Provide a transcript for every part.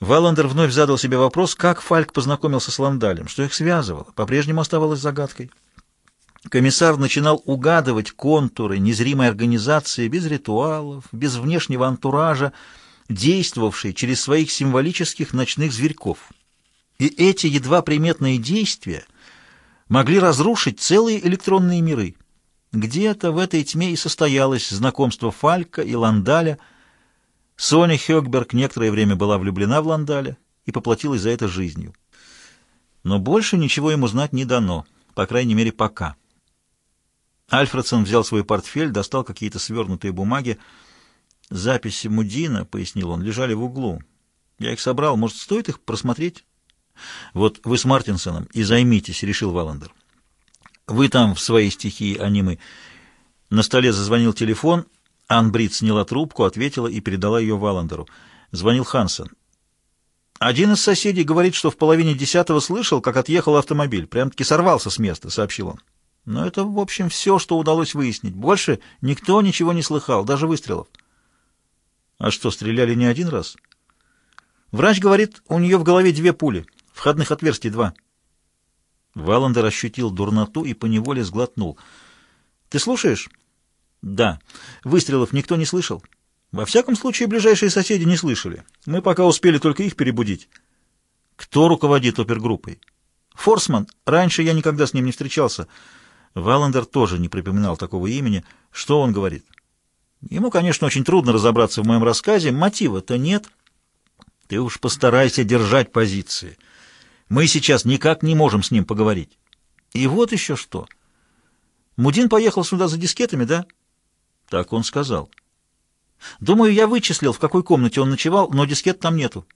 Валандер вновь задал себе вопрос, как Фальк познакомился с Ландалем, что их связывало, по-прежнему оставалось загадкой. Комиссар начинал угадывать контуры незримой организации без ритуалов, без внешнего антуража, действовавшей через своих символических ночных зверьков. И эти едва приметные действия могли разрушить целые электронные миры. Где-то в этой тьме и состоялось знакомство Фалька и Ландаля – Соня Хёкберг некоторое время была влюблена в Ландаля и поплатилась за это жизнью. Но больше ничего ему знать не дано, по крайней мере, пока. Альфредсон взял свой портфель, достал какие-то свернутые бумаги. «Записи Мудина», — пояснил он, — лежали в углу. «Я их собрал. Может, стоит их просмотреть?» «Вот вы с Мартинсоном и займитесь», — решил Валандер. «Вы там в своей стихии, а не мы». На столе зазвонил телефон — Ан Брит сняла трубку, ответила и передала ее Валандеру. Звонил Хансен. «Один из соседей говорит, что в половине десятого слышал, как отъехал автомобиль. Прям-таки сорвался с места», — сообщил он. «Но это, в общем, все, что удалось выяснить. Больше никто ничего не слыхал, даже выстрелов». «А что, стреляли не один раз?» «Врач говорит, у нее в голове две пули, входных отверстий два». Валандер ощутил дурноту и поневоле сглотнул. «Ты слушаешь?» Да. Выстрелов никто не слышал? Во всяком случае, ближайшие соседи не слышали. Мы пока успели только их перебудить. Кто руководит опергруппой? Форсман. Раньше я никогда с ним не встречался. Валандер тоже не припоминал такого имени. Что он говорит? Ему, конечно, очень трудно разобраться в моем рассказе. Мотива-то нет. Ты уж постарайся держать позиции. Мы сейчас никак не можем с ним поговорить. И вот еще что. Мудин поехал сюда за дискетами, да? — так он сказал. Думаю, я вычислил, в какой комнате он ночевал, но дискет там нету.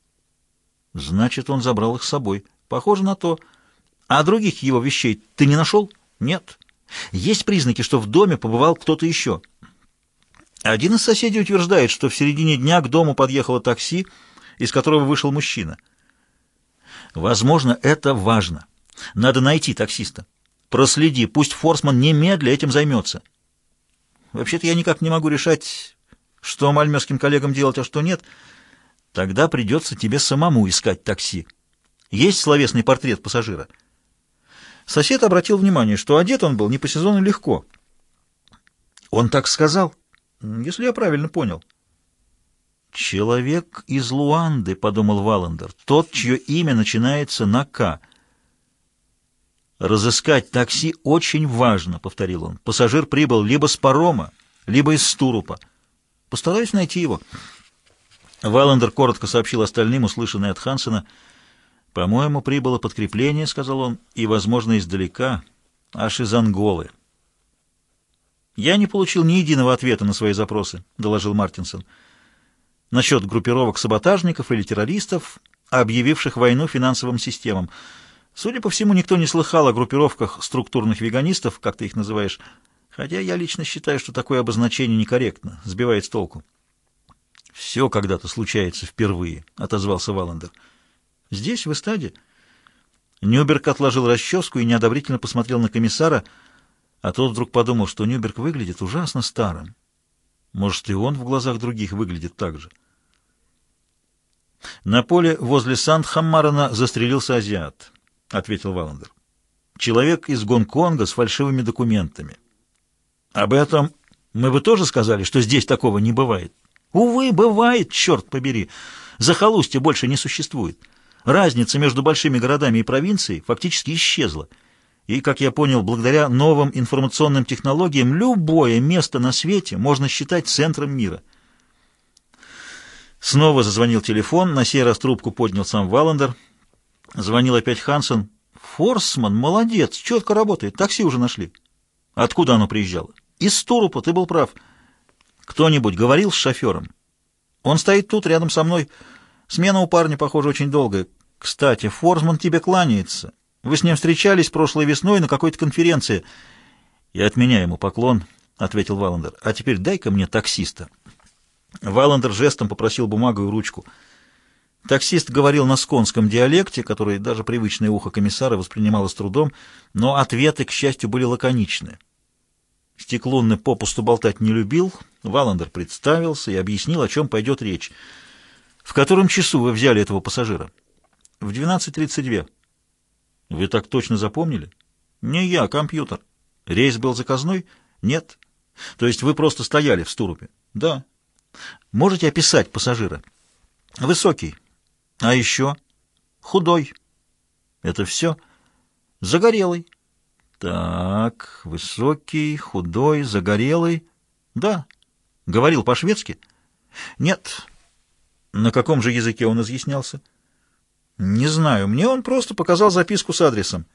Значит, он забрал их с собой. Похоже на то. А других его вещей ты не нашел? Нет. Есть признаки, что в доме побывал кто-то еще. Один из соседей утверждает, что в середине дня к дому подъехало такси, из которого вышел мужчина. Возможно, это важно. Надо найти таксиста. Проследи, пусть Форсман немедля этим займется. Вообще-то я никак не могу решать, что мальмёским коллегам делать, а что нет. Тогда придется тебе самому искать такси. Есть словесный портрет пассажира. Сосед обратил внимание, что одет он был не по сезону легко. Он так сказал, если я правильно понял. «Человек из Луанды», — подумал Валандер, — «тот, чье имя начинается на «К». «Разыскать такси очень важно», — повторил он. «Пассажир прибыл либо с парома, либо из Стурупа. Постараюсь найти его». Валандер коротко сообщил остальным, услышанное от Хансена. «По-моему, прибыло подкрепление», — сказал он, — «и, возможно, издалека, аж из Анголы». «Я не получил ни единого ответа на свои запросы», — доложил Мартинсон. «Насчет группировок саботажников или террористов, объявивших войну финансовым системам». Судя по всему, никто не слыхал о группировках структурных веганистов, как ты их называешь, хотя я лично считаю, что такое обозначение некорректно, сбивает с толку. «Все когда-то случается впервые», — отозвался Валандер. «Здесь, в эстаде?» Нюберг отложил расческу и неодобрительно посмотрел на комиссара, а тот вдруг подумал, что Нюберг выглядит ужасно старым. Может, и он в глазах других выглядит так же. На поле возле Сандхаммарана застрелился азиат. — ответил Валандер. «Человек из Гонконга с фальшивыми документами. Об этом мы бы тоже сказали, что здесь такого не бывает. Увы, бывает, черт побери. Захолустья больше не существует. Разница между большими городами и провинцией фактически исчезла. И, как я понял, благодаря новым информационным технологиям любое место на свете можно считать центром мира». Снова зазвонил телефон, на сей раз трубку поднял сам Валандер — Звонил опять Хансен. «Форсман, молодец, четко работает, такси уже нашли». «Откуда оно приезжало?» «Из Турупа, ты был прав». «Кто-нибудь говорил с шофером?» «Он стоит тут, рядом со мной. Смена у парня, похоже, очень долгая. Кстати, Форсман тебе кланяется. Вы с ним встречались прошлой весной на какой-то конференции». «Я отменяю ему поклон», — ответил Валандер. «А теперь дай-ка мне таксиста». Валандер жестом попросил бумагу и ручку. Таксист говорил на сконском диалекте, который даже привычное ухо комиссара воспринимало с трудом, но ответы, к счастью, были лаконичны. Стеклунный попусту болтать не любил, Валандер представился и объяснил, о чем пойдет речь. В котором часу вы взяли этого пассажира? В 12.32. Вы так точно запомнили? Не я, компьютер. Рейс был заказной? Нет. То есть вы просто стояли в стурупе? Да. Можете описать пассажира? Высокий. А еще? Худой. Это все? Загорелый. Так, высокий, худой, загорелый. Да. Говорил по-шведски? Нет. На каком же языке он изъяснялся? Не знаю. Мне он просто показал записку с адресом.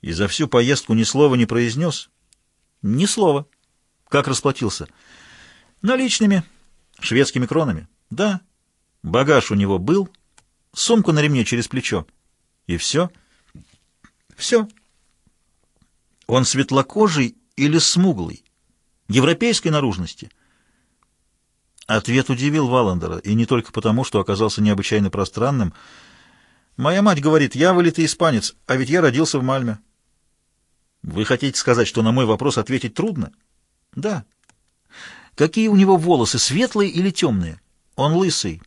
И за всю поездку ни слова не произнес? Ни слова. Как расплатился? Наличными. Шведскими кронами? Да. Багаж у него был. Сумку на ремне через плечо. И все? Все. Он светлокожий или смуглый? Европейской наружности? Ответ удивил Валандера, и не только потому, что оказался необычайно пространным. Моя мать говорит, я вылитый испанец, а ведь я родился в Мальме. Вы хотите сказать, что на мой вопрос ответить трудно? Да. Какие у него волосы, светлые или темные? Он лысый.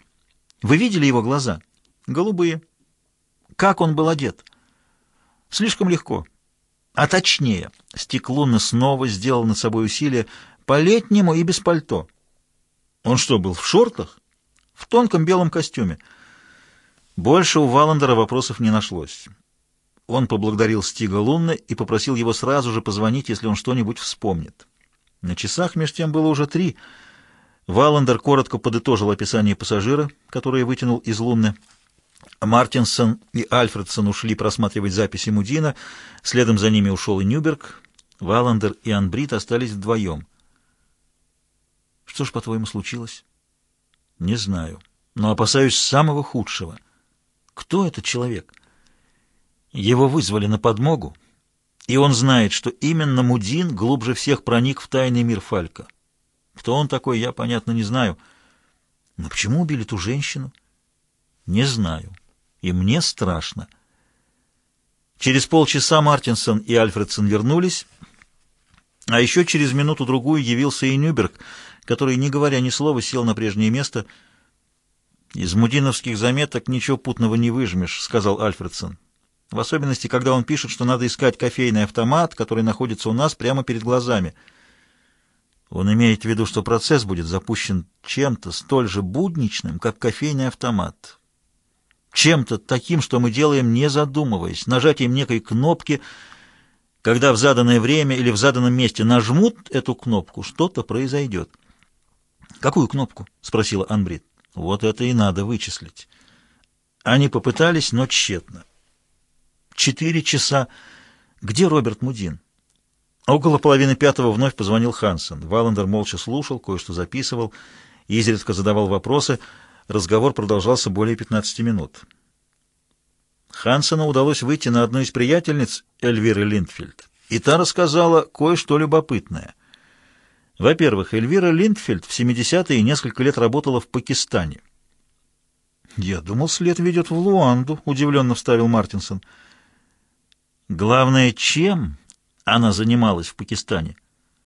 Вы видели его глаза? Голубые. Как он был одет? Слишком легко. А точнее, Стеклунна снова сделал над собой усилие по-летнему и без пальто. Он что, был в шортах? В тонком белом костюме. Больше у Валандера вопросов не нашлось. Он поблагодарил Стига Лунна и попросил его сразу же позвонить, если он что-нибудь вспомнит. На часах меж тем было уже три. Валандер коротко подытожил описание пассажира, которое вытянул из Лунны. Мартинсон и Альфредсон ушли просматривать записи Мудина, следом за ними ушел и Нюберг. Валандер и Анбрид остались вдвоем. «Что ж, по-твоему, случилось?» «Не знаю, но опасаюсь самого худшего. Кто этот человек?» «Его вызвали на подмогу, и он знает, что именно Мудин глубже всех проник в тайный мир Фалька. Кто он такой, я, понятно, не знаю. Но почему убили ту женщину? Не знаю. И мне страшно. Через полчаса Мартинсон и Альфредсон вернулись, а еще через минуту-другую явился и Нюберг, который, не говоря ни слова, сел на прежнее место. «Из мудиновских заметок ничего путного не выжмешь», — сказал Альфредсон. В особенности, когда он пишет, что надо искать кофейный автомат, который находится у нас прямо перед глазами. Он имеет в виду, что процесс будет запущен чем-то столь же будничным, как кофейный автомат. Чем-то таким, что мы делаем, не задумываясь, нажатием некой кнопки. Когда в заданное время или в заданном месте нажмут эту кнопку, что-то произойдет. «Какую кнопку?» — спросила Анбрид. «Вот это и надо вычислить». Они попытались, но тщетно. Четыре часа. Где Роберт Мудин? Около половины пятого вновь позвонил Хансен. Валандер молча слушал, кое-что записывал, изредка задавал вопросы. Разговор продолжался более 15 минут. Хансену удалось выйти на одну из приятельниц Эльвиры Линдфельд, и та рассказала кое-что любопытное. Во-первых, Эльвира Линдфельд в 70-е несколько лет работала в Пакистане. «Я думал, след ведет в Луанду», — удивленно вставил Мартинсон. Главное, чем она занималась в Пакистане,